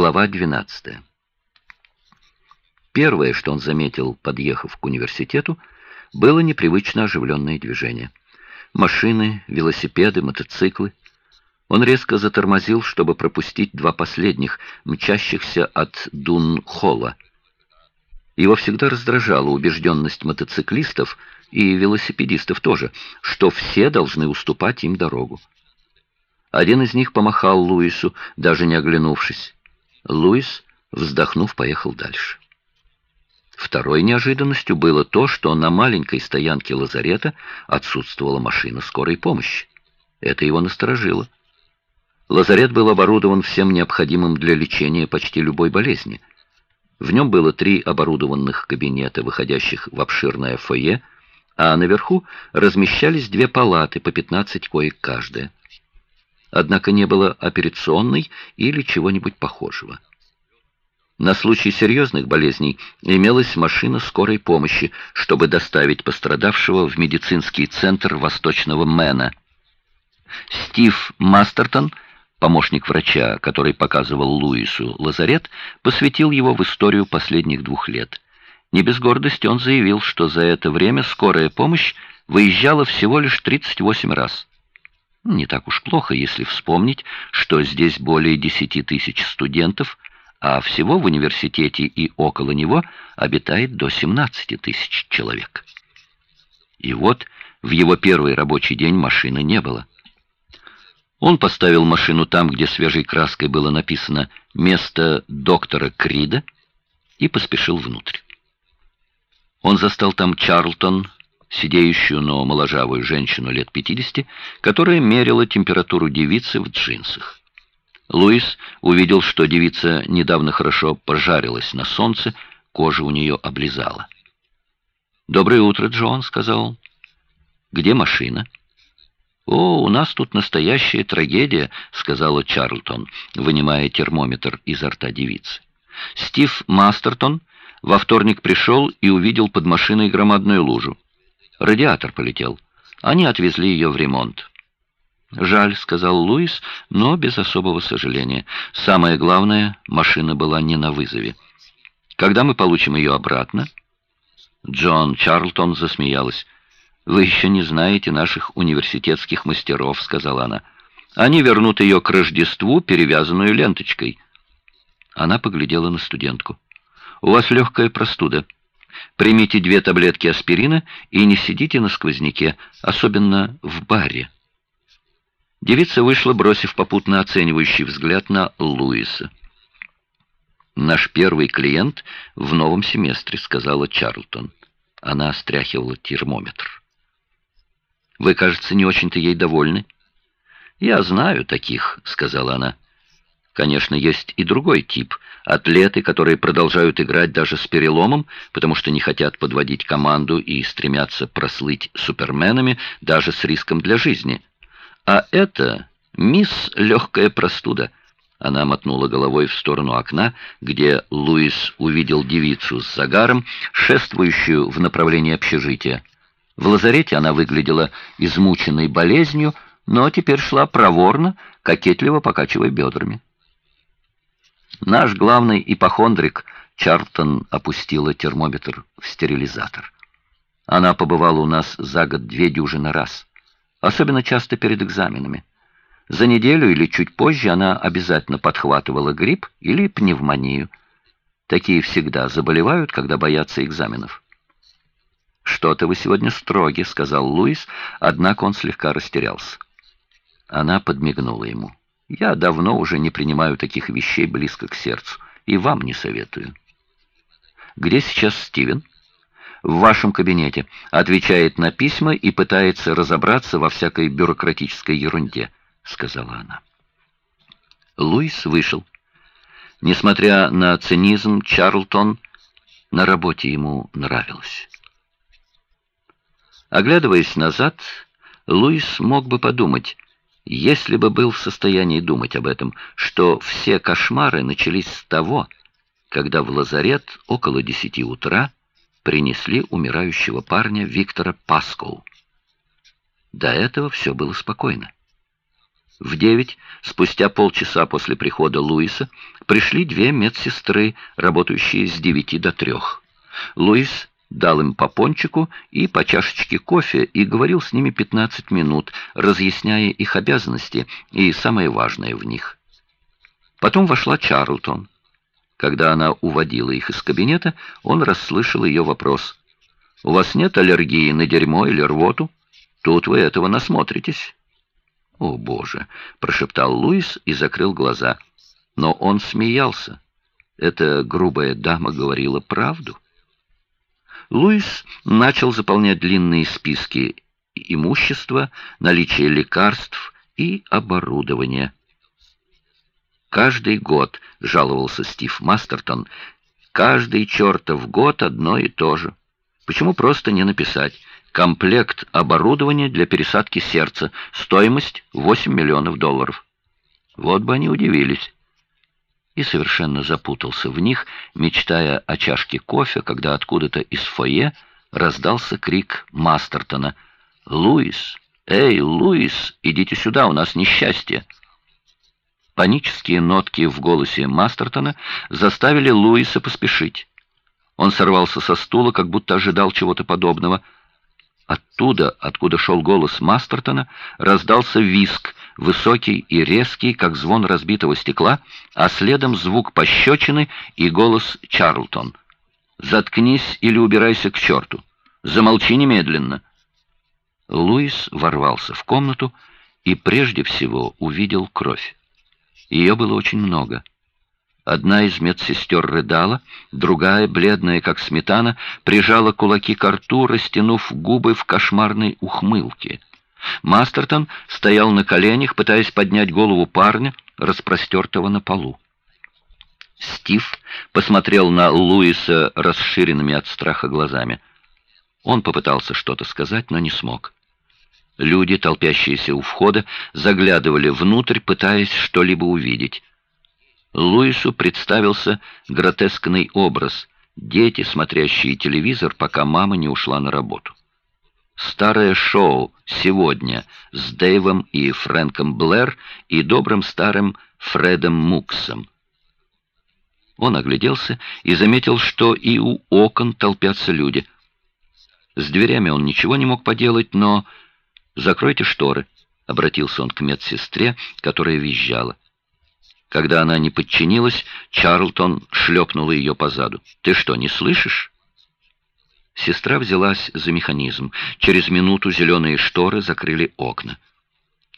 Глава 12. Первое, что он заметил, подъехав к университету, было непривычно оживленное движение. Машины, велосипеды, мотоциклы. Он резко затормозил, чтобы пропустить два последних, мчащихся от Дун-Холла. Его всегда раздражала убежденность мотоциклистов и велосипедистов тоже, что все должны уступать им дорогу. Один из них помахал Луису, даже не оглянувшись. Луис, вздохнув, поехал дальше. Второй неожиданностью было то, что на маленькой стоянке лазарета отсутствовала машина скорой помощи. Это его насторожило. Лазарет был оборудован всем необходимым для лечения почти любой болезни. В нем было три оборудованных кабинета, выходящих в обширное фойе, а наверху размещались две палаты по 15 коек каждая. Однако не было операционной или чего-нибудь похожего. На случай серьезных болезней имелась машина скорой помощи, чтобы доставить пострадавшего в медицинский центр Восточного Мэна. Стив Мастертон, помощник врача, который показывал Луису лазарет, посвятил его в историю последних двух лет. Не без гордости он заявил, что за это время скорая помощь выезжала всего лишь 38 раз. Не так уж плохо, если вспомнить, что здесь более 10 тысяч студентов – а всего в университете и около него обитает до 17 тысяч человек. И вот в его первый рабочий день машины не было. Он поставил машину там, где свежей краской было написано «Место доктора Крида» и поспешил внутрь. Он застал там Чарлтон, сидеющую, но моложавую женщину лет 50, которая мерила температуру девицы в джинсах. Луис увидел, что девица недавно хорошо пожарилась на солнце, кожа у нее облизала. «Доброе утро, Джон», — сказал он. «Где машина?» «О, у нас тут настоящая трагедия», — сказала Чарлтон, вынимая термометр изо рта девицы. Стив Мастертон во вторник пришел и увидел под машиной громадную лужу. Радиатор полетел. Они отвезли ее в ремонт. «Жаль», — сказал Луис, но без особого сожаления. «Самое главное, машина была не на вызове. Когда мы получим ее обратно?» Джон Чарлтон засмеялась. «Вы еще не знаете наших университетских мастеров», — сказала она. «Они вернут ее к Рождеству, перевязанную ленточкой». Она поглядела на студентку. «У вас легкая простуда. Примите две таблетки аспирина и не сидите на сквозняке, особенно в баре». Девица вышла, бросив попутно оценивающий взгляд на Луиса. «Наш первый клиент в новом семестре», — сказала Чарлтон. Она стряхивала термометр. «Вы, кажется, не очень-то ей довольны». «Я знаю таких», — сказала она. «Конечно, есть и другой тип. Атлеты, которые продолжают играть даже с переломом, потому что не хотят подводить команду и стремятся прослыть суперменами даже с риском для жизни». А это мисс легкая простуда. Она мотнула головой в сторону окна, где Луис увидел девицу с загаром, шествующую в направлении общежития. В лазарете она выглядела измученной болезнью, но теперь шла проворно, кокетливо покачивая бедрами. Наш главный ипохондрик Чартон опустила термометр в стерилизатор. Она побывала у нас за год две дюжины раз особенно часто перед экзаменами. За неделю или чуть позже она обязательно подхватывала грипп или пневмонию. Такие всегда заболевают, когда боятся экзаменов. «Что-то вы сегодня строги», — сказал Луис, однако он слегка растерялся. Она подмигнула ему. «Я давно уже не принимаю таких вещей близко к сердцу, и вам не советую». «Где сейчас Стивен?» в вашем кабинете, отвечает на письма и пытается разобраться во всякой бюрократической ерунде», — сказала она. Луис вышел. Несмотря на цинизм, Чарлтон на работе ему нравилось. Оглядываясь назад, Луис мог бы подумать, если бы был в состоянии думать об этом, что все кошмары начались с того, когда в лазарет около десяти утра принесли умирающего парня Виктора Паскоу. До этого все было спокойно. В девять, спустя полчаса после прихода Луиса, пришли две медсестры, работающие с девяти до трех. Луис дал им по пончику и по чашечке кофе и говорил с ними 15 минут, разъясняя их обязанности и самое важное в них. Потом вошла Чарлтон. Когда она уводила их из кабинета, он расслышал ее вопрос. «У вас нет аллергии на дерьмо или рвоту? Тут вы этого насмотритесь». «О, Боже!» — прошептал Луис и закрыл глаза. Но он смеялся. Эта грубая дама говорила правду. Луис начал заполнять длинные списки имущества, наличие лекарств и оборудования. Каждый год, жаловался Стив Мастертон, каждый чертов год одно и то же. Почему просто не написать комплект оборудования для пересадки сердца, стоимость 8 миллионов долларов? Вот бы они удивились. И совершенно запутался в них, мечтая о чашке кофе, когда откуда-то из фойе раздался крик Мастертона. «Луис! Эй, Луис, идите сюда, у нас несчастье!» Панические нотки в голосе Мастертона заставили Луиса поспешить. Он сорвался со стула, как будто ожидал чего-то подобного. Оттуда, откуда шел голос Мастертона, раздался виск, высокий и резкий, как звон разбитого стекла, а следом звук пощечины и голос Чарлтон. «Заткнись или убирайся к черту! Замолчи немедленно!» Луис ворвался в комнату и прежде всего увидел кровь. Ее было очень много. Одна из медсестер рыдала, другая, бледная как сметана, прижала кулаки к рту, растянув губы в кошмарной ухмылке. Мастертон стоял на коленях, пытаясь поднять голову парня, распростертого на полу. Стив посмотрел на Луиса расширенными от страха глазами. Он попытался что-то сказать, но не смог. Люди, толпящиеся у входа, заглядывали внутрь, пытаясь что-либо увидеть. Луису представился гротескный образ. Дети, смотрящие телевизор, пока мама не ушла на работу. Старое шоу «Сегодня» с Дэйвом и Фрэнком Блэр и добрым старым Фредом Муксом. Он огляделся и заметил, что и у окон толпятся люди. С дверями он ничего не мог поделать, но «Закройте шторы», — обратился он к медсестре, которая визжала. Когда она не подчинилась, Чарлтон шлепнула ее по заду. «Ты что, не слышишь?» Сестра взялась за механизм. Через минуту зеленые шторы закрыли окна.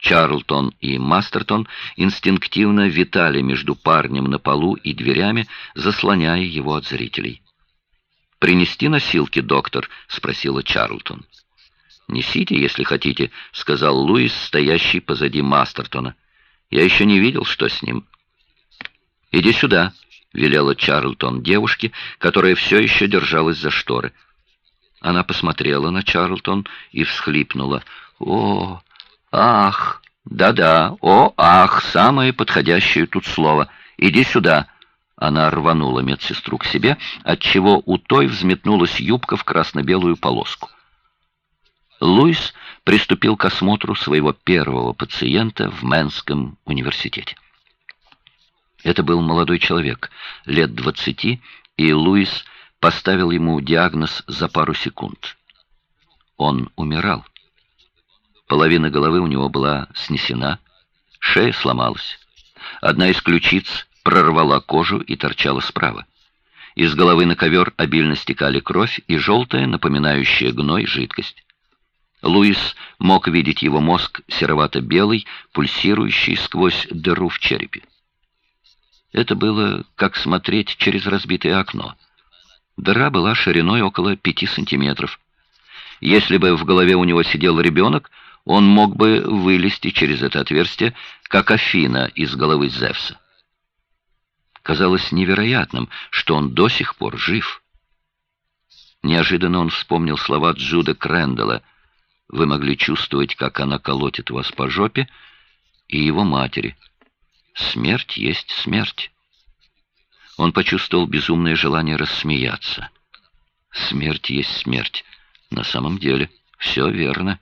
Чарлтон и Мастертон инстинктивно витали между парнем на полу и дверями, заслоняя его от зрителей. «Принести носилки, доктор?» — спросила Чарлтон. «Несите, если хотите», — сказал Луис, стоящий позади Мастертона. «Я еще не видел, что с ним». «Иди сюда», — велела Чарлтон девушке, которая все еще держалась за шторы. Она посмотрела на Чарлтон и всхлипнула. «О, ах, да-да, о, ах, самое подходящее тут слово. Иди сюда». Она рванула медсестру к себе, отчего у той взметнулась юбка в красно-белую полоску. Луис приступил к осмотру своего первого пациента в Мэнском университете. Это был молодой человек, лет двадцати, и Луис поставил ему диагноз за пару секунд. Он умирал. Половина головы у него была снесена, шея сломалась. Одна из ключиц прорвала кожу и торчала справа. Из головы на ковер обильно стекали кровь и желтая, напоминающая гной, жидкость. Луис мог видеть его мозг серовато-белый, пульсирующий сквозь дыру в черепе. Это было как смотреть через разбитое окно. Дыра была шириной около пяти сантиметров. Если бы в голове у него сидел ребенок, он мог бы вылезти через это отверстие, как Афина из головы Зевса. Казалось невероятным, что он до сих пор жив. Неожиданно он вспомнил слова Джуда Крэндалла — вы могли чувствовать, как она колотит вас по жопе, и его матери. Смерть есть смерть. Он почувствовал безумное желание рассмеяться. Смерть есть смерть. На самом деле, все верно.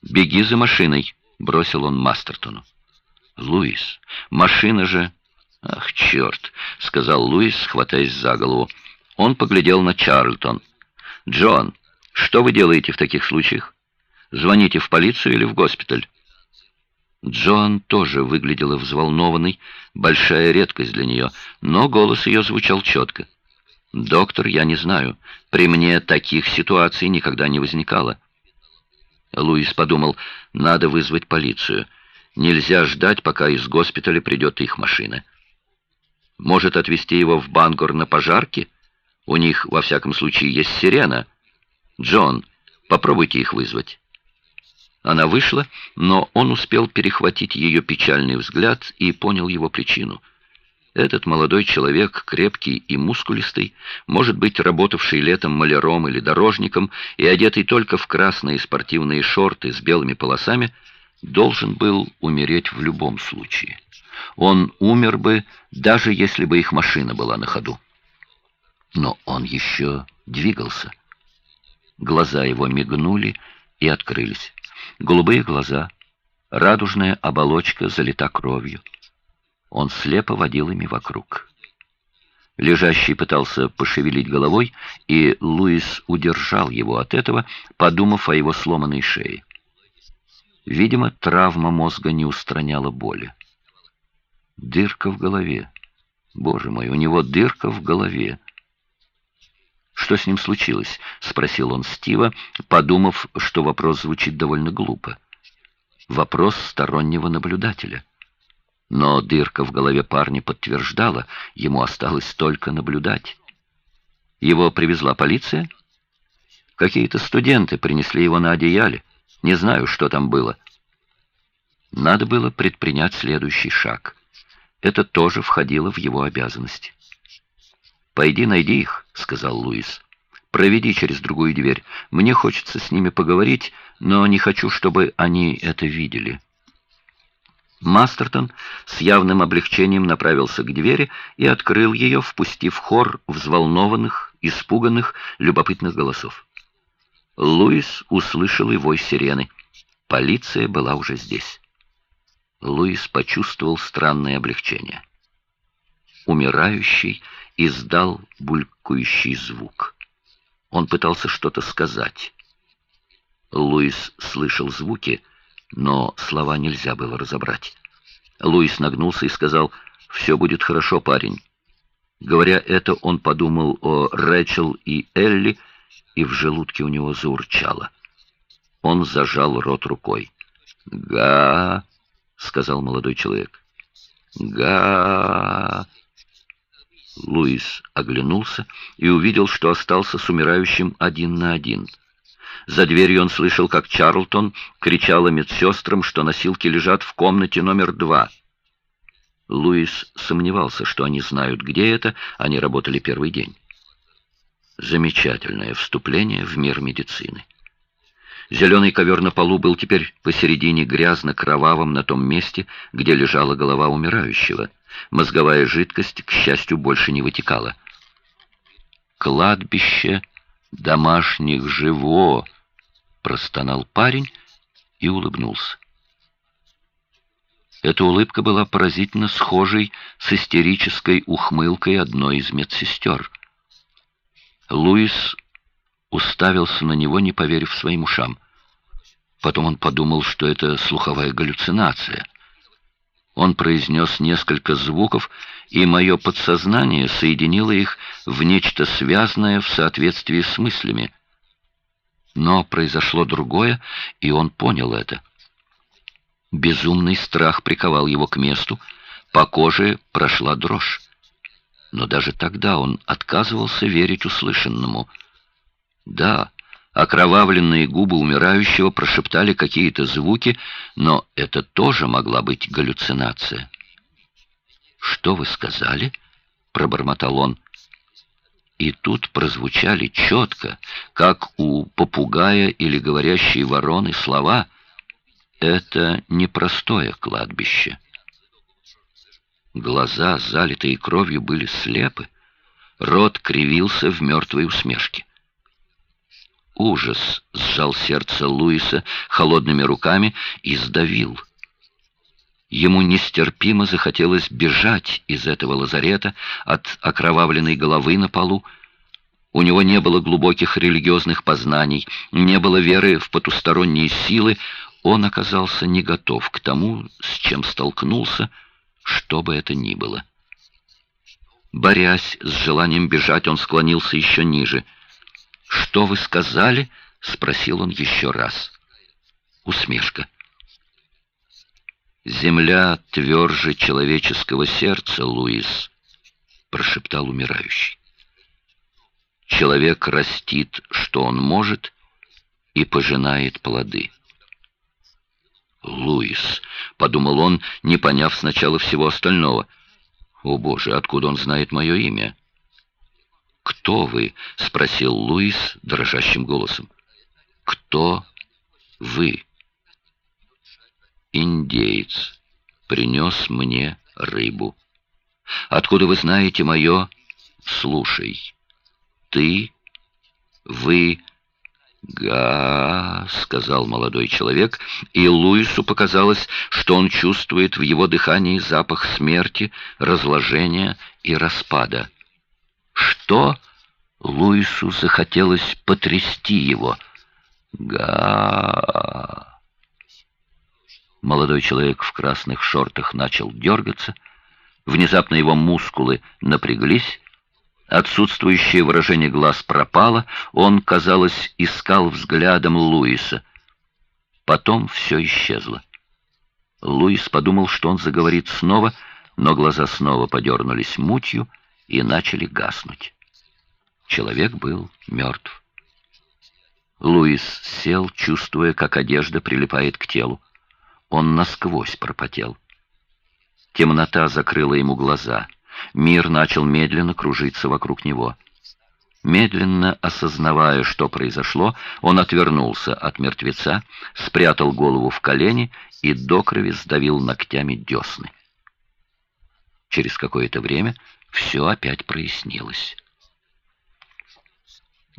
«Беги за машиной», — бросил он Мастертону. «Луис, машина же...» «Ах, черт!» — сказал Луис, хватаясь за голову. Он поглядел на Чарльтон. «Джон, что вы делаете в таких случаях? Звоните в полицию или в госпиталь?» Джон тоже выглядела взволнованной, большая редкость для нее, но голос ее звучал четко. «Доктор, я не знаю. При мне таких ситуаций никогда не возникало». Луис подумал, надо вызвать полицию. Нельзя ждать, пока из госпиталя придет их машина. Может, отвезти его в Бангор на пожарке? У них, во всяком случае, есть сирена. Джон, попробуйте их вызвать. Она вышла, но он успел перехватить ее печальный взгляд и понял его причину. Этот молодой человек, крепкий и мускулистый, может быть, работавший летом маляром или дорожником и одетый только в красные спортивные шорты с белыми полосами, должен был умереть в любом случае. Он умер бы, даже если бы их машина была на ходу. Но он еще двигался. Глаза его мигнули и открылись. Голубые глаза, радужная оболочка залита кровью. Он слепо водил ими вокруг. Лежащий пытался пошевелить головой, и Луис удержал его от этого, подумав о его сломанной шее. Видимо, травма мозга не устраняла боли. Дырка в голове. Боже мой, у него дырка в голове. «Что с ним случилось?» — спросил он Стива, подумав, что вопрос звучит довольно глупо. Вопрос стороннего наблюдателя. Но дырка в голове парня подтверждала, ему осталось только наблюдать. Его привезла полиция? Какие-то студенты принесли его на одеяле. Не знаю, что там было. Надо было предпринять следующий шаг. Это тоже входило в его обязанности. «Пойди найди их», — сказал Луис. «Проведи через другую дверь. Мне хочется с ними поговорить, но не хочу, чтобы они это видели». Мастертон с явным облегчением направился к двери и открыл ее, впустив хор взволнованных, испуганных, любопытных голосов. Луис услышал и вой сирены. Полиция была уже здесь. Луис почувствовал странное облегчение. Умирающий издал булькающий звук. Он пытался что-то сказать. Луис слышал звуки, но слова нельзя было разобрать. Луис нагнулся и сказал, «Все будет хорошо, парень». Говоря это, он подумал о Рэчел и Элли, и в желудке у него заурчало. Он зажал рот рукой. «Га!» — сказал молодой человек. «Га!» Луис оглянулся и увидел, что остался с умирающим один на один. За дверью он слышал, как Чарлтон кричала медсестрам, что носилки лежат в комнате номер два. Луис сомневался, что они знают, где это, они работали первый день. Замечательное вступление в мир медицины. Зеленый ковер на полу был теперь посередине грязно-кровавым на том месте, где лежала голова умирающего. Мозговая жидкость, к счастью, больше не вытекала. «Кладбище домашних живо!» — простонал парень и улыбнулся. Эта улыбка была поразительно схожей с истерической ухмылкой одной из медсестер. Луис уставился на него, не поверив своим ушам. Потом он подумал, что это слуховая галлюцинация. Он произнес несколько звуков, и мое подсознание соединило их в нечто связанное в соответствии с мыслями. Но произошло другое, и он понял это. Безумный страх приковал его к месту, по коже прошла дрожь. Но даже тогда он отказывался верить услышанному — да, окровавленные губы умирающего прошептали какие-то звуки, но это тоже могла быть галлюцинация. «Что вы сказали?» — пробормотал он. И тут прозвучали четко, как у попугая или говорящей вороны слова «Это непростое кладбище». Глаза, залитые кровью, были слепы, рот кривился в мертвой усмешке. Ужас сжал сердце Луиса холодными руками и сдавил. Ему нестерпимо захотелось бежать из этого лазарета от окровавленной головы на полу. У него не было глубоких религиозных познаний, не было веры в потусторонние силы. Он оказался не готов к тому, с чем столкнулся, что бы это ни было. Борясь с желанием бежать, он склонился еще ниже. «Что вы сказали?» — спросил он еще раз. Усмешка. «Земля тверже человеческого сердца, Луис», — прошептал умирающий. «Человек растит, что он может, и пожинает плоды». «Луис», — подумал он, не поняв сначала всего остального — «О, Боже, откуда он знает мое имя?» «Кто вы?» — спросил Луис дрожащим голосом. «Кто вы?» «Индеец принес мне рыбу. Откуда вы знаете мое? Слушай, ты, вы...» «Га», — сказал молодой человек, и Луису показалось, что он чувствует в его дыхании запах смерти, разложения и распада. «Что?» — Луису захотелось потрясти его. «Га...» Молодой человек в красных шортах начал дергаться. Внезапно его мускулы напряглись, Отсутствующее выражение глаз пропало, он, казалось, искал взглядом Луиса. Потом все исчезло. Луис подумал, что он заговорит снова, но глаза снова подернулись мутью и начали гаснуть. Человек был мертв. Луис сел, чувствуя, как одежда прилипает к телу. Он насквозь пропотел. Темнота закрыла ему глаза — Мир начал медленно кружиться вокруг него. Медленно осознавая, что произошло, он отвернулся от мертвеца, спрятал голову в колени и до крови сдавил ногтями десны. Через какое-то время все опять прояснилось.